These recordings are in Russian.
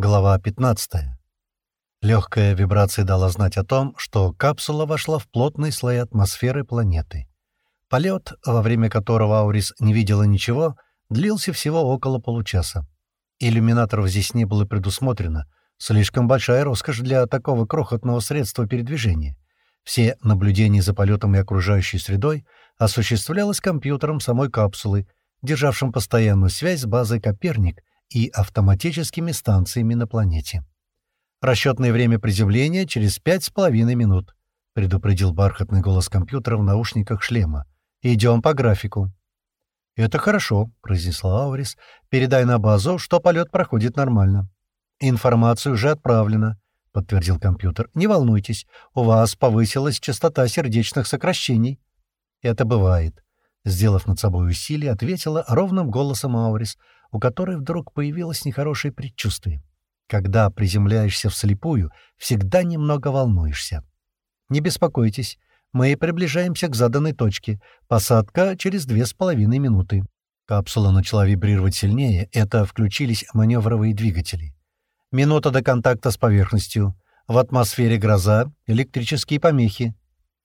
Глава 15. Легкая вибрация дала знать о том, что капсула вошла в плотный слой атмосферы планеты. Полет, во время которого Аурис не видела ничего, длился всего около получаса. Иллюминаторов здесь не было предусмотрено. Слишком большая роскошь для такого крохотного средства передвижения. Все наблюдения за полетом и окружающей средой осуществлялось компьютером самой капсулы, державшим постоянную связь с базой «Коперник», и автоматическими станциями на планете. «Расчетное время приземления через пять с половиной минут», — предупредил бархатный голос компьютера в наушниках шлема. «Идем по графику». «Это хорошо», — произнесла Аурис. «Передай на базу, что полет проходит нормально». «Информация уже отправлена», — подтвердил компьютер. «Не волнуйтесь, у вас повысилась частота сердечных сокращений». «Это бывает», — сделав над собой усилие, ответила ровным голосом Аурис — у которой вдруг появилось нехорошее предчувствие. Когда приземляешься вслепую, всегда немного волнуешься. Не беспокойтесь, мы приближаемся к заданной точке. Посадка через две с половиной минуты. Капсула начала вибрировать сильнее, это включились маневровые двигатели. Минута до контакта с поверхностью. В атмосфере гроза, электрические помехи.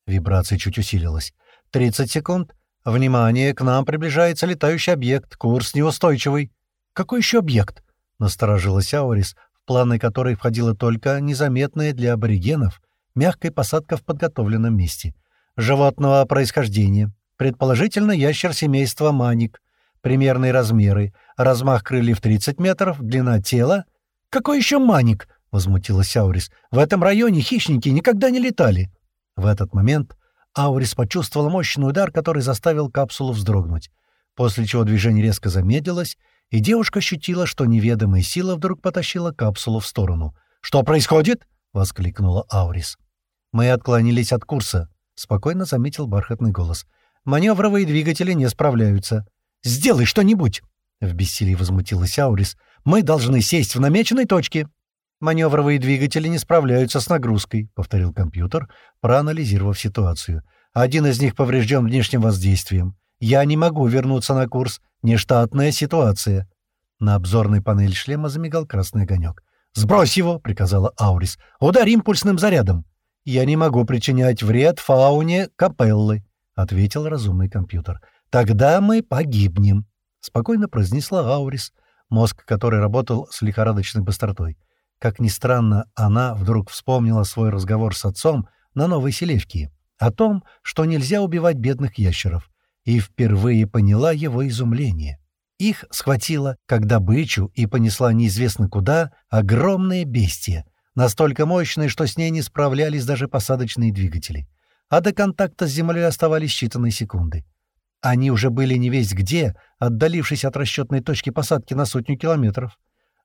Вибрация чуть усилилась. 30 секунд. «Внимание! К нам приближается летающий объект. Курс неустойчивый». «Какой еще объект?» — насторожилась Аурис, в планы которой входила только незаметная для аборигенов мягкая посадка в подготовленном месте. «Животного происхождения. Предположительно, ящер семейства маник. Примерные размеры. Размах крыльев 30 метров, длина тела...» «Какой еще маник?» — возмутилась Аурис. «В этом районе хищники никогда не летали». В этот момент Аурис почувствовал мощный удар, который заставил капсулу вздрогнуть, после чего движение резко замедлилось, и девушка ощутила, что неведомая сила вдруг потащила капсулу в сторону. «Что происходит?» — воскликнула Аурис. «Мы отклонились от курса», — спокойно заметил бархатный голос. «Маневровые двигатели не справляются». «Сделай что-нибудь!» — в бессилии возмутилась Аурис. «Мы должны сесть в намеченной точке». «Маневровые двигатели не справляются с нагрузкой», — повторил компьютер, проанализировав ситуацию. «Один из них поврежден внешним воздействием. Я не могу вернуться на курс. Нештатная ситуация». На обзорной панели шлема замигал красный огонек. «Сбрось его!» — приказала Аурис. «Ударь импульсным зарядом!» «Я не могу причинять вред фауне капеллы», — ответил разумный компьютер. «Тогда мы погибнем», — спокойно произнесла Аурис, мозг который работал с лихорадочной быстротой. Как ни странно, она вдруг вспомнила свой разговор с отцом на Новой Селевке о том, что нельзя убивать бедных ящеров, и впервые поняла его изумление. Их схватила, как добычу, и понесла неизвестно куда огромное бестие, настолько мощное, что с ней не справлялись даже посадочные двигатели. А до контакта с землей оставались считанные секунды. Они уже были не весь где, отдалившись от расчетной точки посадки на сотню километров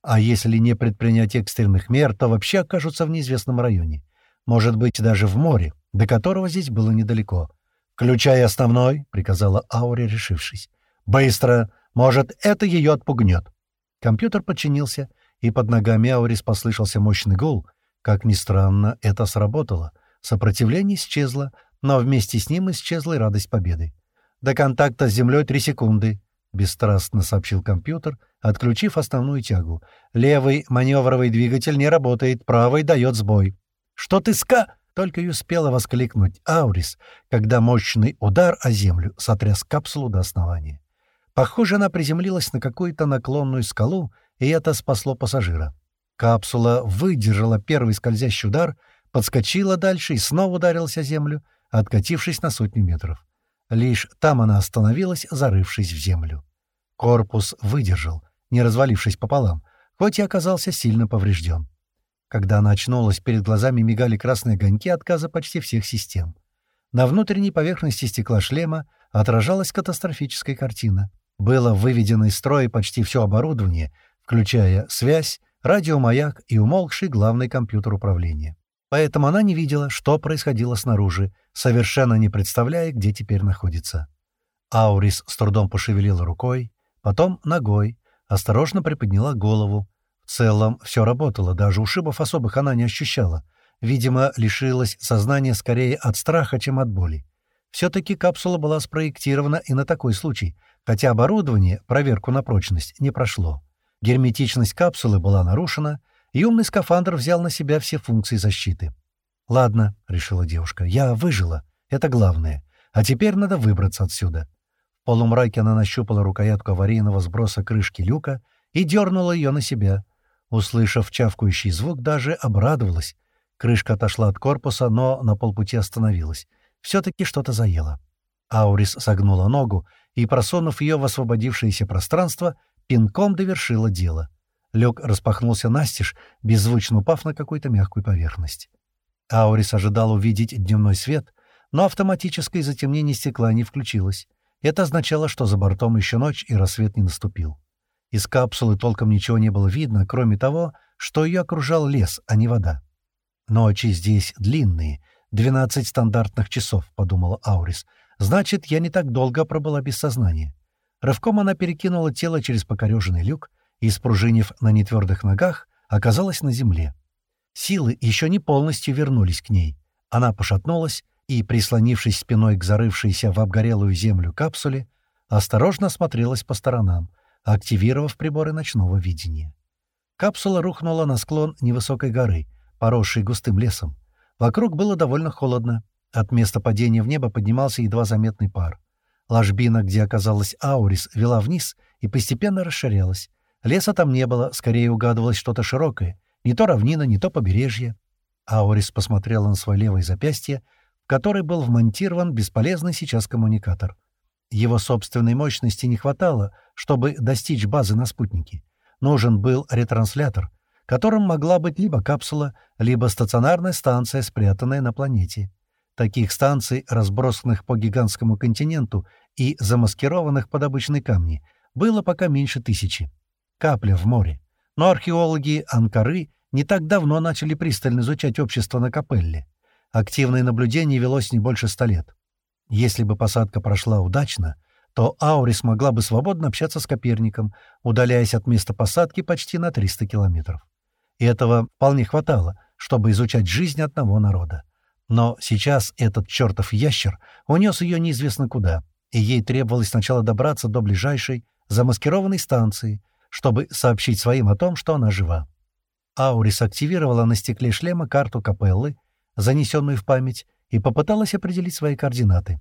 а если не предпринять экстренных мер, то вообще окажутся в неизвестном районе. Может быть, даже в море, до которого здесь было недалеко. «Включай основной», — приказала Ауре, решившись. «Быстро! Может, это ее отпугнет». Компьютер подчинился, и под ногами Аурис послышался мощный гул. Как ни странно, это сработало. Сопротивление исчезло, но вместе с ним исчезла и радость победы. До контакта с Землей три секунды. — бесстрастно сообщил компьютер, отключив основную тягу. «Левый маневровый двигатель не работает, правый дает сбой». «Что ты ска...» — только и успела воскликнуть Аурис, когда мощный удар о землю сотряс капсулу до основания. Похоже, она приземлилась на какую-то наклонную скалу, и это спасло пассажира. Капсула выдержала первый скользящий удар, подскочила дальше и снова ударилась о землю, откатившись на сотню метров. Лишь там она остановилась, зарывшись в землю. Корпус выдержал, не развалившись пополам, хоть и оказался сильно поврежден. Когда она очнулась, перед глазами мигали красные огоньки отказа почти всех систем. На внутренней поверхности стекла шлема отражалась катастрофическая картина. Было выведено из строя почти все оборудование, включая связь, радиомаяк и умолкший главный компьютер управления. Поэтому она не видела, что происходило снаружи, совершенно не представляя, где теперь находится. Аурис с трудом пошевелила рукой, потом ногой, осторожно приподняла голову. В целом все работало, даже ушибов особых она не ощущала. Видимо, лишилась сознания скорее от страха, чем от боли. Все-таки капсула была спроектирована и на такой случай, хотя оборудование, проверку на прочность, не прошло. Герметичность капсулы была нарушена, и умный скафандр взял на себя все функции защиты. «Ладно», — решила девушка, — «я выжила. Это главное. А теперь надо выбраться отсюда». В полумраке она нащупала рукоятку аварийного сброса крышки люка и дернула ее на себя. Услышав чавкающий звук, даже обрадовалась. Крышка отошла от корпуса, но на полпути остановилась. Все-таки что-то заело. Аурис согнула ногу и, просунув ее в освободившееся пространство, пинком довершила дело. Люк распахнулся настежь, беззвучно упав на какую-то мягкую поверхность. Аурис ожидал увидеть дневной свет, но автоматическое затемнение стекла не включилось. Это означало, что за бортом еще ночь и рассвет не наступил. Из капсулы толком ничего не было видно, кроме того, что ее окружал лес, а не вода. «Ночи здесь длинные, двенадцать стандартных часов», — подумала Аурис. «Значит, я не так долго пробыла без сознания». Рывком она перекинула тело через покореженный люк и, спружинив на нетвердых ногах, оказалась на земле. Силы еще не полностью вернулись к ней. Она пошатнулась и, прислонившись спиной к зарывшейся в обгорелую землю капсуле, осторожно смотрелась по сторонам, активировав приборы ночного видения. Капсула рухнула на склон невысокой горы, поросшей густым лесом. Вокруг было довольно холодно. От места падения в небо поднимался едва заметный пар. Ложбина, где оказалась Аурис, вела вниз и постепенно расширялась. Леса там не было, скорее угадывалось что-то широкое. Не то равнина, не то побережье. Аурис посмотрела на свое левое запястье, в которое был вмонтирован бесполезный сейчас коммуникатор. Его собственной мощности не хватало, чтобы достичь базы на спутнике. Нужен был ретранслятор, которым могла быть либо капсула, либо стационарная станция, спрятанная на планете. Таких станций, разбросанных по гигантскому континенту и замаскированных под обычные камни, было пока меньше тысячи. Капля в море. Но археологи Анкары не так давно начали пристально изучать общество на Капелле. Активное наблюдение велось не больше ста лет. Если бы посадка прошла удачно, то Аури смогла бы свободно общаться с Коперником, удаляясь от места посадки почти на 300 километров. И этого вполне хватало, чтобы изучать жизнь одного народа. Но сейчас этот чертов ящер унес ее неизвестно куда, и ей требовалось сначала добраться до ближайшей замаскированной станции, чтобы сообщить своим о том, что она жива. Аурис активировала на стекле шлема карту капеллы, занесенную в память, и попыталась определить свои координаты.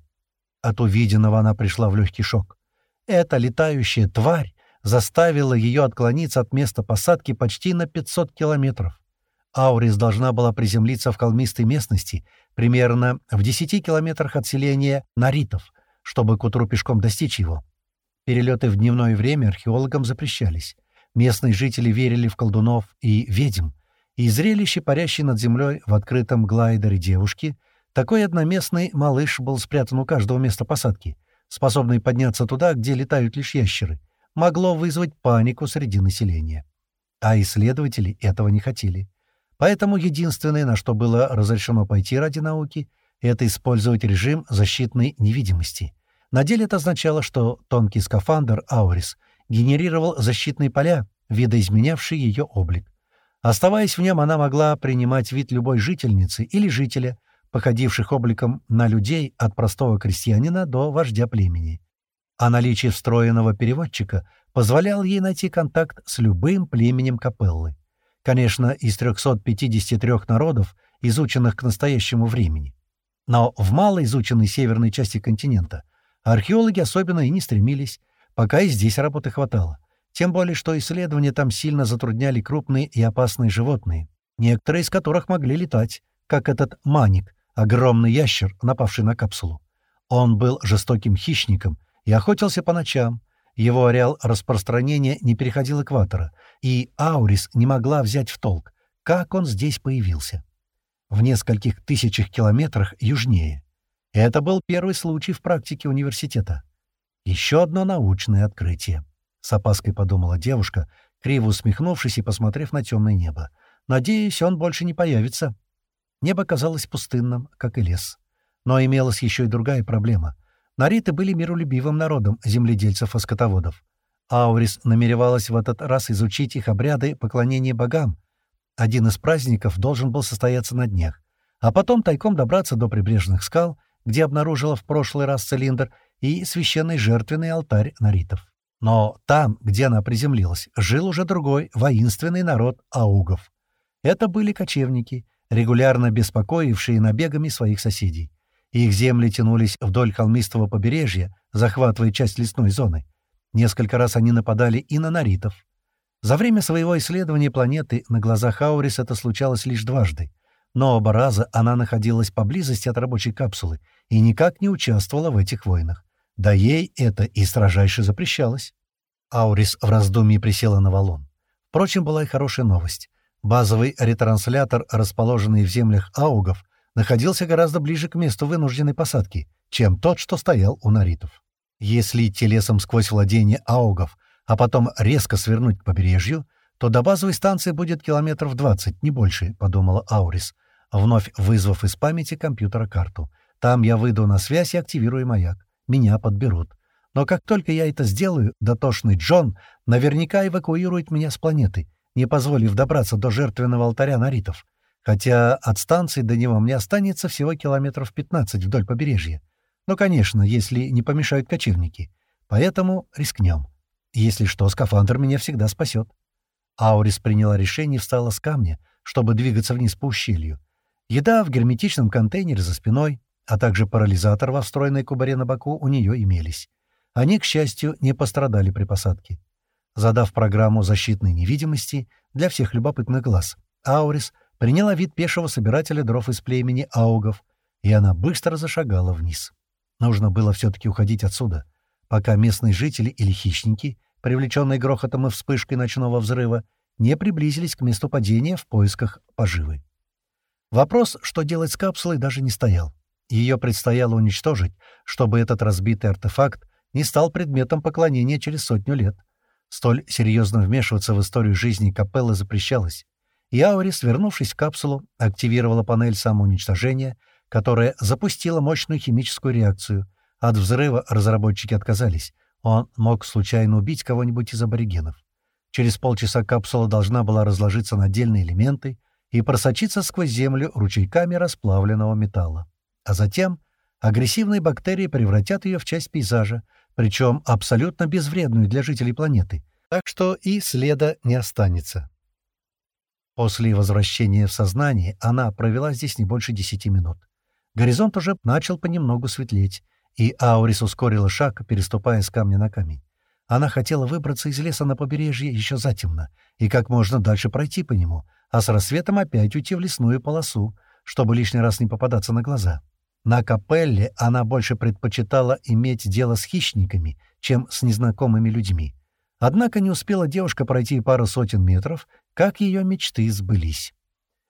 От увиденного она пришла в легкий шок. Эта летающая тварь заставила ее отклониться от места посадки почти на 500 километров. Аурис должна была приземлиться в холмистой местности, примерно в 10 километрах от селения Наритов, чтобы к утру пешком достичь его. Перелеты в дневное время археологам запрещались. Местные жители верили в колдунов и ведьм, и зрелище, парящей над землей в открытом глайдере девушки, такой одноместный малыш был спрятан у каждого места посадки, способный подняться туда, где летают лишь ящеры, могло вызвать панику среди населения. А исследователи этого не хотели. Поэтому единственное, на что было разрешено пойти ради науки, это использовать режим защитной невидимости. На деле это означало, что тонкий скафандр «Аурис» генерировал защитные поля, видоизменявшие ее облик. Оставаясь в нем, она могла принимать вид любой жительницы или жителя, походивших обликом на людей от простого крестьянина до вождя племени. А наличие встроенного переводчика позволяло ей найти контакт с любым племенем капеллы. Конечно, из 353 народов, изученных к настоящему времени. Но в малоизученной северной части континента археологи особенно и не стремились, пока и здесь работы хватало. Тем более, что исследования там сильно затрудняли крупные и опасные животные, некоторые из которых могли летать, как этот маник, огромный ящер, напавший на капсулу. Он был жестоким хищником и охотился по ночам, его ареал распространения не переходил экватора, и Аурис не могла взять в толк, как он здесь появился. В нескольких тысячах километрах южнее. Это был первый случай в практике университета. Еще одно научное открытие. С опаской подумала девушка, криво усмехнувшись и посмотрев на темное небо. «Надеюсь, он больше не появится». Небо казалось пустынным, как и лес. Но имелась еще и другая проблема — Нариты были миролюбивым народом земледельцев и скотоводов. Аурис намеревалась в этот раз изучить их обряды поклонения богам. Один из праздников должен был состояться на днях, а потом тайком добраться до прибрежных скал, где обнаружила в прошлый раз цилиндр и священный жертвенный алтарь наритов. Но там, где она приземлилась, жил уже другой воинственный народ аугов. Это были кочевники, регулярно беспокоившие набегами своих соседей. Их земли тянулись вдоль холмистого побережья, захватывая часть лесной зоны. Несколько раз они нападали и на наритов. За время своего исследования планеты на глазах Аурис это случалось лишь дважды, но оба раза она находилась поблизости от рабочей капсулы и никак не участвовала в этих войнах. Да ей это и строжайше запрещалось. Аурис в раздумье присела на валун. Впрочем, была и хорошая новость. Базовый ретранслятор, расположенный в землях аугов, находился гораздо ближе к месту вынужденной посадки, чем тот, что стоял у наритов. Если идти лесом сквозь владение аугов, а потом резко свернуть к побережью, то до базовой станции будет километров 20, не больше, — подумала Аурис, вновь вызвав из памяти компьютера карту. Там я выйду на связь и активирую маяк. Меня подберут. Но как только я это сделаю, дотошный Джон наверняка эвакуирует меня с планеты, не позволив добраться до жертвенного алтаря наритов хотя от станции до него мне останется всего километров 15 вдоль побережья. Но, конечно, если не помешают кочевники. Поэтому рискнем. Если что, скафандр меня всегда спасет. Аурис приняла решение и встала с камня, чтобы двигаться вниз по ущелью. Еда в герметичном контейнере за спиной, а также парализатор во встроенной кубаре на боку у нее имелись. Они, к счастью, не пострадали при посадке. Задав программу защитной невидимости для всех любопытных глаз, Аурис — приняла вид пешего собирателя дров из племени аугов, и она быстро зашагала вниз. Нужно было все-таки уходить отсюда, пока местные жители или хищники, привлеченные грохотом и вспышкой ночного взрыва, не приблизились к месту падения в поисках поживы. Вопрос, что делать с капсулой, даже не стоял. Ее предстояло уничтожить, чтобы этот разбитый артефакт не стал предметом поклонения через сотню лет. Столь серьезно вмешиваться в историю жизни капеллы запрещалось, и Аурис, вернувшись в капсулу, активировала панель самоуничтожения, которая запустила мощную химическую реакцию. От взрыва разработчики отказались. Он мог случайно убить кого-нибудь из аборигенов. Через полчаса капсула должна была разложиться на отдельные элементы и просочиться сквозь землю ручейками расплавленного металла. А затем агрессивные бактерии превратят ее в часть пейзажа, причем абсолютно безвредную для жителей планеты, так что и следа не останется. После возвращения в сознание она провела здесь не больше десяти минут. Горизонт уже начал понемногу светлеть, и Аурис ускорила шаг, переступая с камня на камень. Она хотела выбраться из леса на побережье еще затемно и как можно дальше пройти по нему, а с рассветом опять уйти в лесную полосу, чтобы лишний раз не попадаться на глаза. На капелле она больше предпочитала иметь дело с хищниками, чем с незнакомыми людьми. Однако не успела девушка пройти пару сотен метров, как ее мечты сбылись.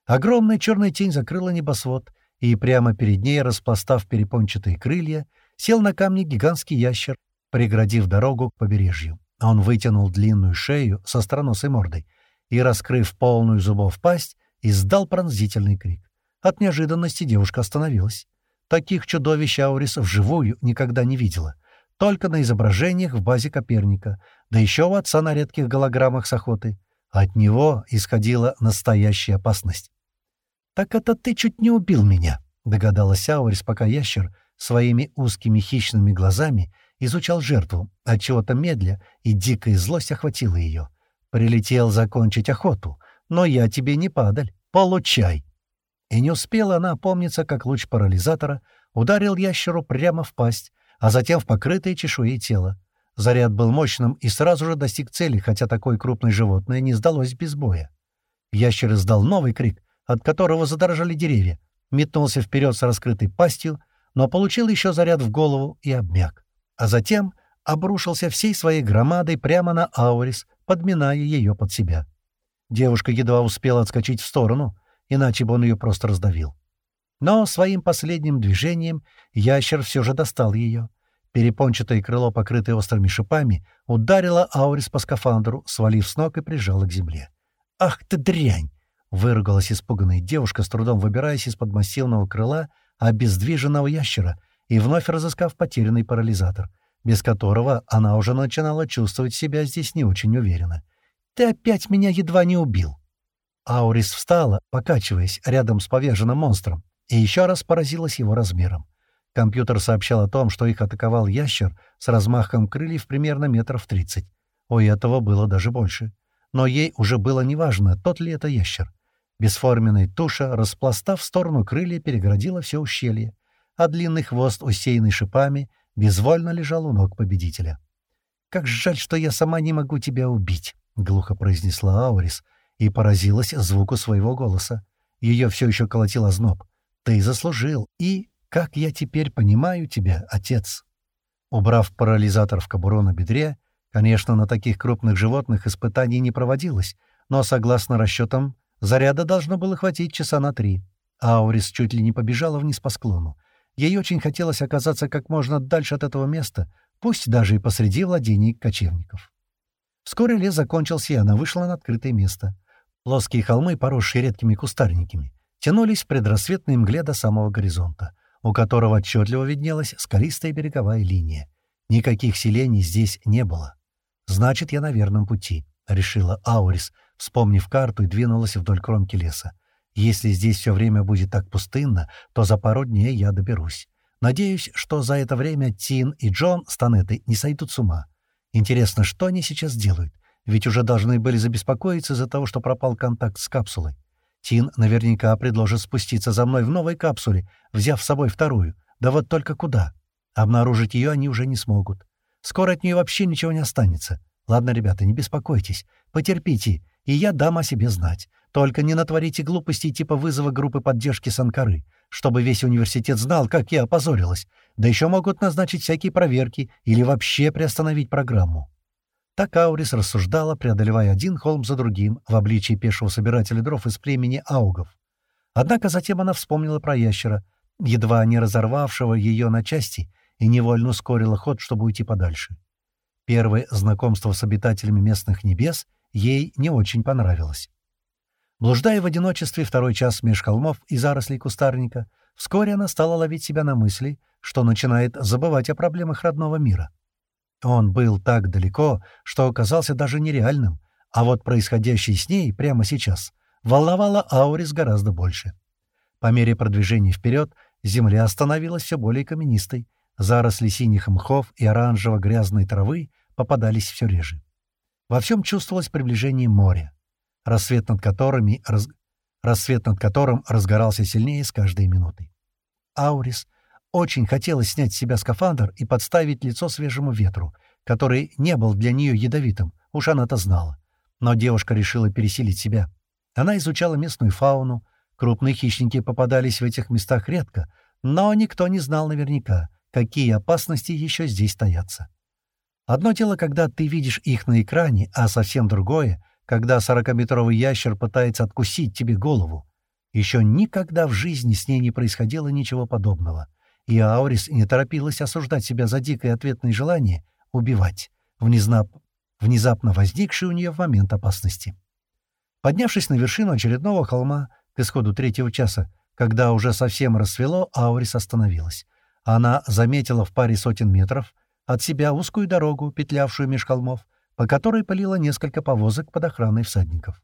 Огромная черная тень закрыла небосвод, и прямо перед ней, распластав перепончатые крылья, сел на камне гигантский ящер, преградив дорогу к побережью. Он вытянул длинную шею со страносой мордой и, раскрыв полную зубов пасть, издал пронзительный крик. От неожиданности девушка остановилась. Таких чудовищ Аурис вживую никогда не видела. Только на изображениях в базе Коперника, да еще у отца на редких голограммах с охоты. От него исходила настоящая опасность. «Так это ты чуть не убил меня», — догадалась Аурис, пока ящер своими узкими хищными глазами изучал жертву, отчего-то медля, и дикая злость охватила ее. «Прилетел закончить охоту, но я тебе не падаль. Получай!» И не успела она опомниться, как луч парализатора ударил ящеру прямо в пасть, а затем в покрытое чешуей тело. Заряд был мощным и сразу же достиг цели, хотя такое крупное животное не сдалось без боя. Ящер издал новый крик, от которого задрожали деревья, метнулся вперед с раскрытой пастью, но получил еще заряд в голову и обмяк. А затем обрушился всей своей громадой прямо на Аурис, подминая ее под себя. Девушка едва успела отскочить в сторону, иначе бы он ее просто раздавил. Но своим последним движением ящер все же достал ее. Перепончатое крыло, покрытое острыми шипами, ударило Аурис по скафандру, свалив с ног и прижало к земле. «Ах ты дрянь!» — выругалась испуганная девушка, с трудом выбираясь из-под массивного крыла обездвиженного ящера и вновь разыскав потерянный парализатор, без которого она уже начинала чувствовать себя здесь не очень уверенно. «Ты опять меня едва не убил!» Аурис встала, покачиваясь рядом с поверженным монстром, и еще раз поразилась его размером. Компьютер сообщал о том, что их атаковал ящер с размахом крыльев примерно метров тридцать. У этого было даже больше. Но ей уже было неважно, тот ли это ящер. Бесформенная туша, распластав в сторону крылья, перегородила все ущелье, а длинный хвост, усеянный шипами, безвольно лежал у ног победителя. «Как жаль, что я сама не могу тебя убить», — глухо произнесла Аурис и поразилась звуку своего голоса. Ее все еще колотил озноб. «Ты заслужил, и, как я теперь понимаю тебя, отец». Убрав парализатор в кобуру на бедре, конечно, на таких крупных животных испытаний не проводилось, но, согласно расчетам, заряда должно было хватить часа на три. Аурис чуть ли не побежала вниз по склону. Ей очень хотелось оказаться как можно дальше от этого места, пусть даже и посреди владений кочевников. Вскоре лес закончился, и она вышла на открытое место. Плоские холмы, поросшие редкими кустарниками, тянулись в предрассветной мгле до самого горизонта, у которого отчетливо виднелась скалистая береговая линия. Никаких селений здесь не было. «Значит, я на верном пути», — решила Аурис, вспомнив карту и двинулась вдоль кромки леса. «Если здесь все время будет так пустынно, то за пару дней я доберусь. Надеюсь, что за это время Тин и Джон с Танетой не сойдут с ума. Интересно, что они сейчас делают? Ведь уже должны были забеспокоиться из-за того, что пропал контакт с капсулой. Тин наверняка предложит спуститься за мной в новой капсуле, взяв с собой вторую. Да вот только куда? Обнаружить ее они уже не смогут. Скоро от нее вообще ничего не останется. Ладно, ребята, не беспокойтесь. Потерпите, и я дам о себе знать. Только не натворите глупостей типа вызова группы поддержки Санкары, чтобы весь университет знал, как я опозорилась. Да еще могут назначить всякие проверки или вообще приостановить программу. Так Аурис рассуждала, преодолевая один холм за другим в обличии пешего собирателя дров из племени аугов. Однако затем она вспомнила про ящера, едва не разорвавшего ее на части, и невольно ускорила ход, чтобы уйти подальше. Первое знакомство с обитателями местных небес ей не очень понравилось. Блуждая в одиночестве второй час меж холмов и зарослей кустарника, вскоре она стала ловить себя на мысли, что начинает забывать о проблемах родного мира. Он был так далеко, что оказался даже нереальным, а вот происходящее с ней прямо сейчас волновало Аурис гораздо больше. По мере продвижения вперед земля становилась все более каменистой, заросли синих мхов и оранжево-грязной травы попадались все реже. Во всем чувствовалось приближение моря, рассвет над, которыми, раз... рассвет над которым разгорался сильнее с каждой минутой. Аурис очень хотелось снять с себя скафандр и подставить лицо свежему ветру, который не был для нее ядовитым, уж она-то знала. Но девушка решила пересилить себя. Она изучала местную фауну, крупные хищники попадались в этих местах редко, но никто не знал наверняка, какие опасности еще здесь стоятся. Одно дело, когда ты видишь их на экране, а совсем другое, когда сорокаметровый ящер пытается откусить тебе голову. Еще никогда в жизни с ней не происходило ничего подобного и Аурис не торопилась осуждать себя за дикое ответное желание убивать, внезап... внезапно возникшее у нее в момент опасности. Поднявшись на вершину очередного холма к исходу третьего часа, когда уже совсем рассвело, Аурис остановилась. Она заметила в паре сотен метров от себя узкую дорогу, петлявшую меж холмов, по которой палило несколько повозок под охраной всадников.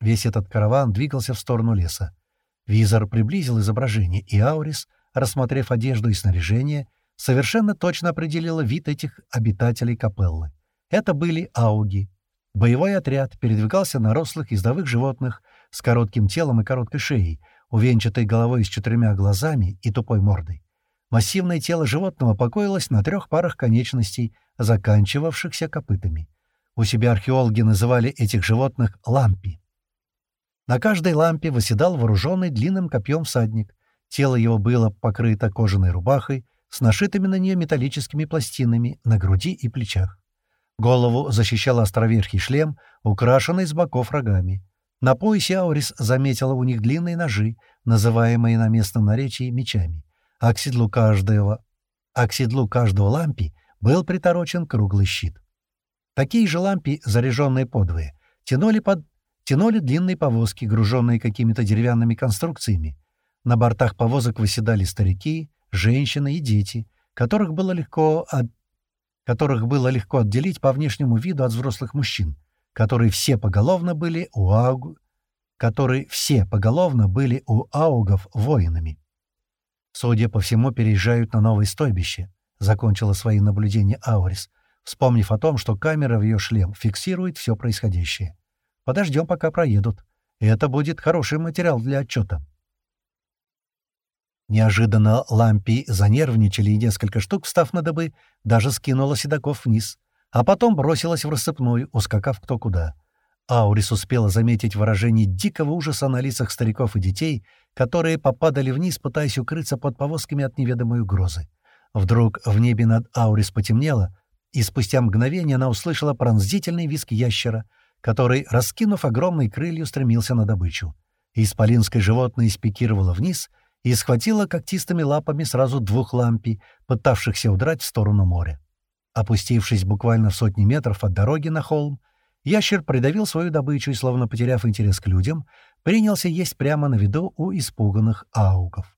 Весь этот караван двигался в сторону леса. Визор приблизил изображение, и Аурис — рассмотрев одежду и снаряжение, совершенно точно определила вид этих обитателей капеллы. Это были ауги. Боевой отряд передвигался на рослых ездовых животных с коротким телом и короткой шеей, увенчатой головой с четырьмя глазами и тупой мордой. Массивное тело животного покоилось на трех парах конечностей, заканчивавшихся копытами. У себя археологи называли этих животных лампи. На каждой лампе восседал вооруженный длинным копьем всадник, Тело его было покрыто кожаной рубахой с нашитыми на нее металлическими пластинами на груди и плечах. Голову защищал островерхий шлем, украшенный с боков рогами. На поясе Аурис заметила у них длинные ножи, называемые на местном наречии мечами, а к седлу каждого, а к седлу каждого лампи был приторочен круглый щит. Такие же лампи, заряженные подвое, тянули, под... тянули длинные повозки, груженные какими-то деревянными конструкциями, на бортах повозок выседали старики, женщины и дети, которых было легко, от... которых было легко отделить по внешнему виду от взрослых мужчин, которые все поголовно были у ауг... которые все поголовно были у аугов воинами. Судя по всему, переезжают на новое стойбище, закончила свои наблюдения Аурис, вспомнив о том, что камера в ее шлем фиксирует все происходящее. Подождем, пока проедут. Это будет хороший материал для отчета. Неожиданно лампи занервничали, и несколько штук, встав на добы, даже скинула седаков вниз, а потом бросилась в рассыпную, ускакав кто куда. Аурис успела заметить выражение дикого ужаса на лицах стариков и детей, которые попадали вниз, пытаясь укрыться под повозками от неведомой угрозы. Вдруг в небе над Аурис потемнело, и спустя мгновение она услышала пронзительный визг ящера, который, раскинув огромные крылья, стремился на добычу. Исполинское животное спикировало вниз — и схватила когтистыми лапами сразу двух лампий, пытавшихся удрать в сторону моря. Опустившись буквально в сотни метров от дороги на холм, ящер придавил свою добычу и, словно потеряв интерес к людям, принялся есть прямо на виду у испуганных аугов.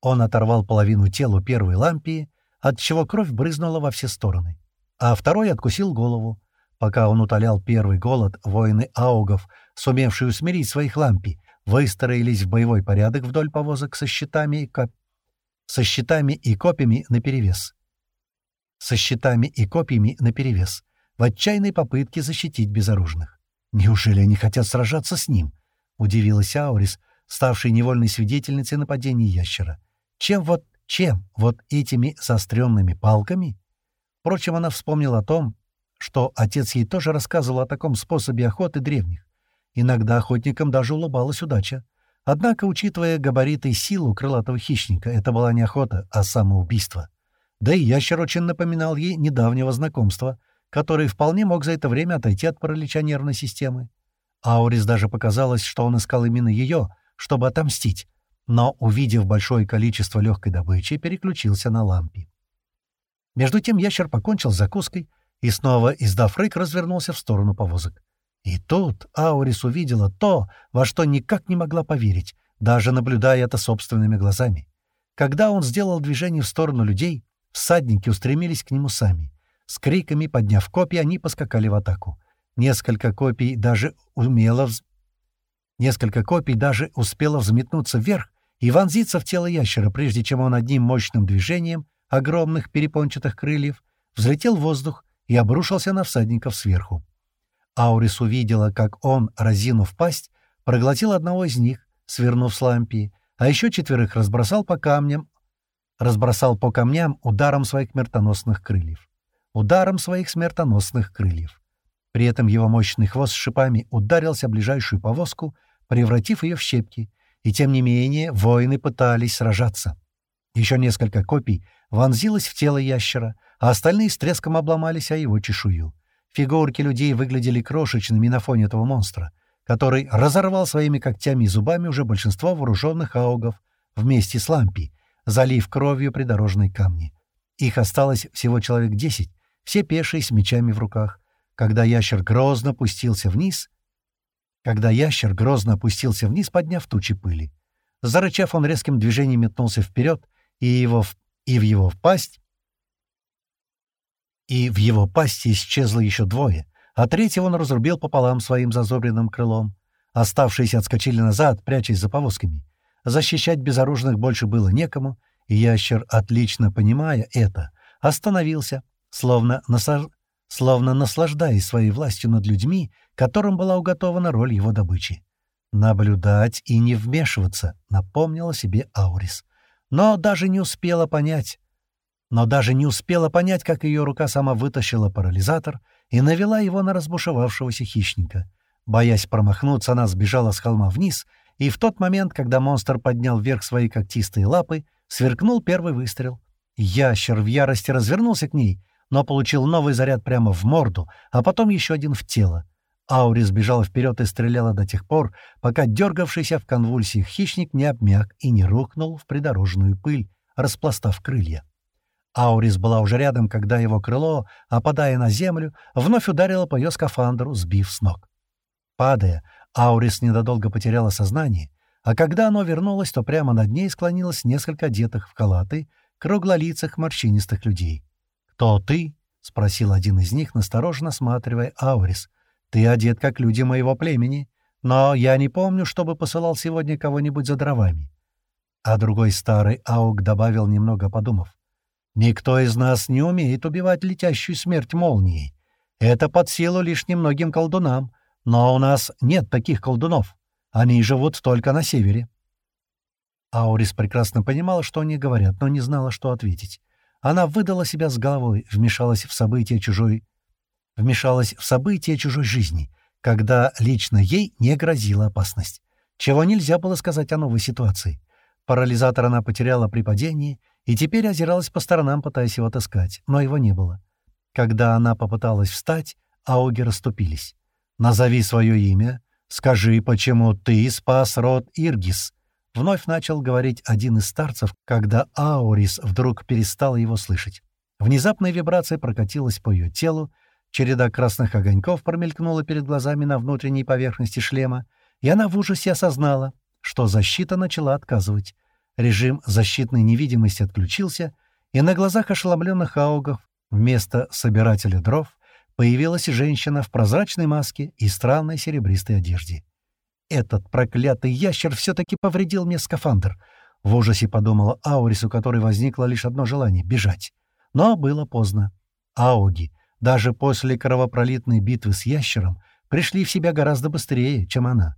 Он оторвал половину тела первой лампии, отчего кровь брызнула во все стороны, а второй откусил голову. Пока он утолял первый голод, воины аугов, сумевшие усмирить своих лампий, выстроились в боевой порядок вдоль повозок со щитами и, коп... со щитами и копьями наперевес. Со щитами и копьями наперевес, в отчаянной попытке защитить безоружных. «Неужели они хотят сражаться с ним?» — удивилась Аурис, ставшей невольной свидетельницей нападения ящера. «Чем вот, чем вот этими заостренными палками?» Впрочем, она вспомнила о том, что отец ей тоже рассказывал о таком способе охоты древних. Иногда охотникам даже улыбалась удача. Однако, учитывая габариты и силу крылатого хищника, это была не охота, а самоубийство. Да и ящер очень напоминал ей недавнего знакомства, который вполне мог за это время отойти от паралича нервной системы. Аурис даже показалось, что он искал именно ее, чтобы отомстить, но, увидев большое количество легкой добычи, переключился на лампи. Между тем ящер покончил с закуской и, снова издав рык, развернулся в сторону повозок. И тут Аурис увидела то, во что никак не могла поверить, даже наблюдая это собственными глазами. Когда он сделал движение в сторону людей, всадники устремились к нему сами. С криками, подняв копья, они поскакали в атаку. Несколько копий даже умело вз... Несколько копий даже успело взметнуться вверх и вонзиться в тело ящера, прежде чем он одним мощным движением огромных перепончатых крыльев взлетел в воздух и обрушился на всадников сверху. Аурис увидела, как он, разинув пасть, проглотил одного из них, свернув с лампии, а еще четверых разбросал по камням, разбросал по камням ударом своих смертоносных крыльев. Ударом своих смертоносных крыльев. При этом его мощный хвост с шипами ударился в ближайшую повозку, превратив ее в щепки, и тем не менее воины пытались сражаться. Еще несколько копий вонзилось в тело ящера, а остальные с треском обломались о его чешую. Фигурки людей выглядели крошечными на фоне этого монстра, который разорвал своими когтями и зубами уже большинство вооруженных аугов вместе с лампи, залив кровью придорожные камни. Их осталось всего человек десять, все пешие с мечами в руках. Когда ящер грозно пустился вниз, когда ящер грозно опустился вниз, подняв тучи пыли. Зарычав, он резким движением метнулся вперед, и, его, и в его пасть и в его пасти исчезло еще двое, а третьего он разрубил пополам своим зазубренным крылом. Оставшиеся отскочили назад, прячась за повозками. Защищать безоружных больше было некому, и ящер, отлично понимая это, остановился, словно, насаж... словно наслаждаясь своей властью над людьми, которым была уготована роль его добычи. «Наблюдать и не вмешиваться», — напомнила себе Аурис. Но даже не успела понять, но даже не успела понять, как ее рука сама вытащила парализатор и навела его на разбушевавшегося хищника. Боясь промахнуться, она сбежала с холма вниз, и в тот момент, когда монстр поднял вверх свои когтистые лапы, сверкнул первый выстрел. Ящер в ярости развернулся к ней, но получил новый заряд прямо в морду, а потом еще один в тело. Аури сбежала вперед и стреляла до тех пор, пока дергавшийся в конвульсиях хищник не обмяк и не рухнул в придорожную пыль, распластав крылья. Аурис была уже рядом, когда его крыло, опадая на землю, вновь ударило по ее скафандру, сбив с ног. Падая, Аурис недолго потеряла сознание, а когда оно вернулось, то прямо над ней склонилось несколько одетых в халаты, круглолицых морщинистых людей. «Кто ты?» — спросил один из них, настороженно осматривая Аурис. «Ты одет, как люди моего племени, но я не помню, чтобы посылал сегодня кого-нибудь за дровами». А другой старый Аук добавил, немного подумав. Никто из нас не умеет убивать летящую смерть молнией. Это под силу лишь немногим колдунам, но у нас нет таких колдунов. Они живут только на севере». Аурис прекрасно понимала, что они говорят, но не знала, что ответить. Она выдала себя с головой, вмешалась в события чужой... вмешалась в события чужой жизни, когда лично ей не грозила опасность. Чего нельзя было сказать о новой ситуации. Парализатор она потеряла при падении и теперь озиралась по сторонам, пытаясь его отыскать, но его не было. Когда она попыталась встать, ауги расступились. «Назови свое имя. Скажи, почему ты спас род Иргис?» Вновь начал говорить один из старцев, когда Аурис вдруг перестала его слышать. Внезапная вибрация прокатилась по ее телу, череда красных огоньков промелькнула перед глазами на внутренней поверхности шлема, и она в ужасе осознала, что защита начала отказывать. Режим защитной невидимости отключился, и на глазах ошеломленных аугов вместо собирателя дров появилась женщина в прозрачной маске и странной серебристой одежде. Этот проклятый ящер все-таки повредил мне скафандр. В ужасе подумала Аурис, у которой возникло лишь одно желание — бежать. Но было поздно. Ауги, даже после кровопролитной битвы с ящером, пришли в себя гораздо быстрее, чем она.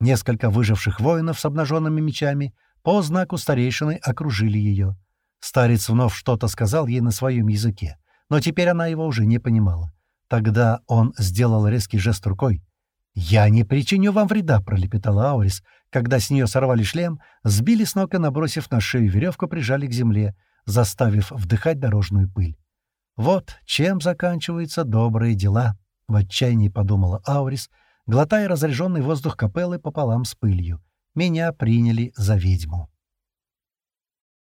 Несколько выживших воинов с обнаженными мечами по знаку старейшины окружили ее. Старец вновь что-то сказал ей на своем языке, но теперь она его уже не понимала. Тогда он сделал резкий жест рукой. «Я не причиню вам вреда», — пролепетала Аурис, когда с нее сорвали шлем, сбили с ног и, набросив на шею веревку, прижали к земле, заставив вдыхать дорожную пыль. «Вот чем заканчиваются добрые дела», — в отчаянии подумала Аурис, глотая разряженный воздух капеллы пополам с пылью. «Меня приняли за ведьму».